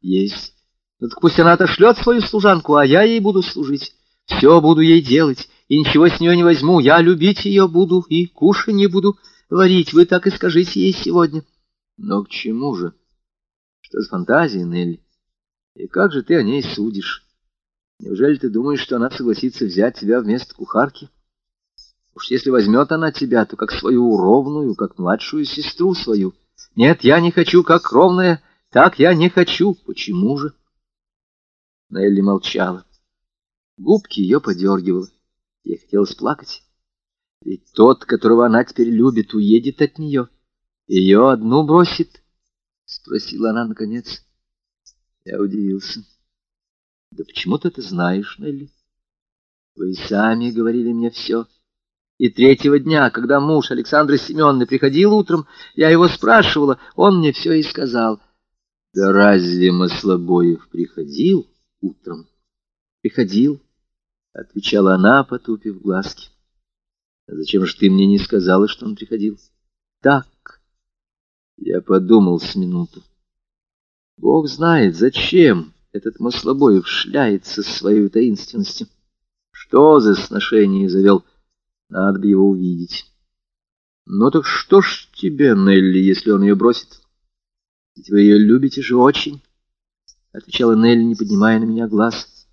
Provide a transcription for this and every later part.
Есть. Ну так пусть она отошлет свою служанку, а я ей буду служить. Все буду ей делать, и ничего с нее не возьму. Я любить ее буду и кушать не буду варить. Вы так и скажите ей сегодня. Но к чему же? Что за фантазия, Нелли? И как же ты о ней судишь? Неужели ты думаешь, что она согласится взять тебя вместо кухарки? Уж если возьмет она тебя, то как свою ровную, как младшую сестру свою. Нет, я не хочу, как ровная, так я не хочу. Почему же? Нелли молчала. Губки ее подергивала. Ей хотелось плакать. Ведь тот, которого она теперь любит, уедет от нее. Ее одну бросит. Спросила она наконец. Я удивился. Да почему ты это знаешь, Нелли? Вы сами говорили мне все. И третьего дня, когда муж Александры Семеновны приходил утром, я его спрашивала, он мне все и сказал. Да разве Маслобоев приходил утром? Приходил. — отвечала она, потупив глазки. «А зачем же ты мне не сказала, что он приходил?» «Так». Я подумал с минуту. Бог знает, зачем этот Маслобоев шляется своей таинственностью. Что за сношение завел? Надо бы его увидеть. Ну так что ж тебе, Нелли, если он ее бросит? Ведь вы ее любите же очень, — отвечала Нелли, не поднимая на меня глаз.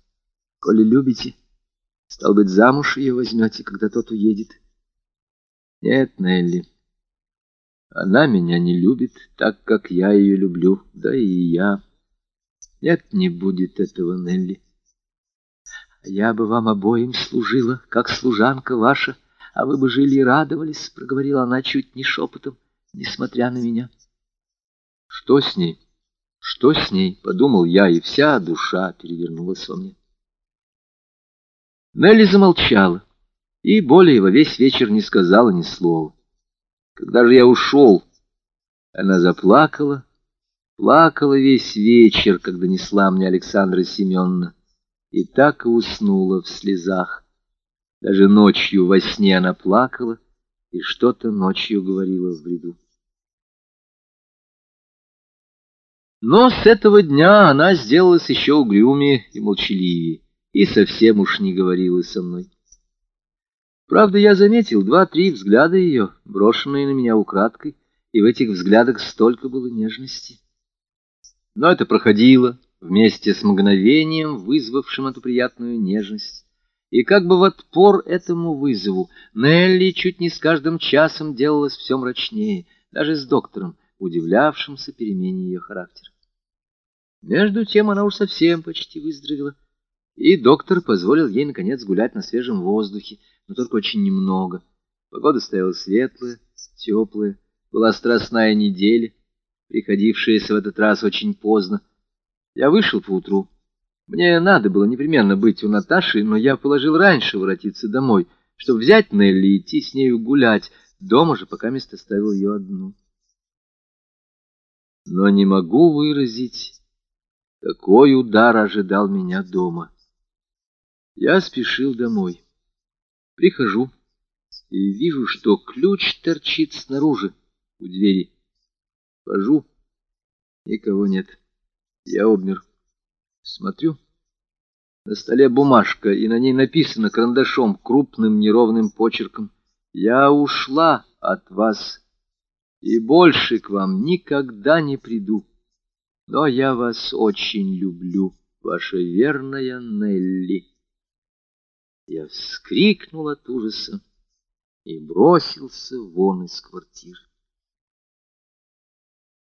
Коли любите... Стал быть, замуж ее возьмете, когда тот уедет. Нет, Нелли, она меня не любит так, как я ее люблю, да и я. Нет, не будет этого, Нелли. А я бы вам обоим служила, как служанка ваша, а вы бы жили и радовались, — проговорила она чуть не шепотом, несмотря на меня. Что с ней? Что с ней? — подумал я, и вся душа перевернулась во мне. Нелли замолчала и более во весь вечер не сказала ни слова. Когда же я ушел, она заплакала, плакала весь вечер, когда несла мне Александра Семеновна, и так и уснула в слезах. Даже ночью во сне она плакала и что-то ночью говорила в бреду. Но с этого дня она сделалась еще угрюмее и молчаливее и совсем уж не говорила со мной. Правда, я заметил два-три взгляда ее, брошенные на меня украдкой, и в этих взглядах столько было нежности. Но это проходило вместе с мгновением, вызвавшим эту приятную нежность. И как бы в отпор этому вызову Нелли чуть не с каждым часом делалась все мрачнее, даже с доктором, удивлявшимся перемене ее характера. Между тем она уж совсем почти выздоровела и доктор позволил ей, наконец, гулять на свежем воздухе, но только очень немного. Погода стояла светлая, теплая, была страстная неделя, приходившаяся в этот раз очень поздно. Я вышел поутру. Мне надо было непременно быть у Наташи, но я положил раньше воротиться домой, чтобы взять Нелли и идти с нею гулять. Дома же пока место ставил ее одну. Но не могу выразить, какой удар ожидал меня дома. Я спешил домой. Прихожу и вижу, что ключ торчит снаружи, у двери. Вхожу, никого нет. Я обмер. Смотрю. На столе бумажка, и на ней написано карандашом, крупным неровным почерком. «Я ушла от вас, и больше к вам никогда не приду. Но я вас очень люблю, ваша верная Нелли». Я вскрикнул от ужаса и бросился вон из квартиры.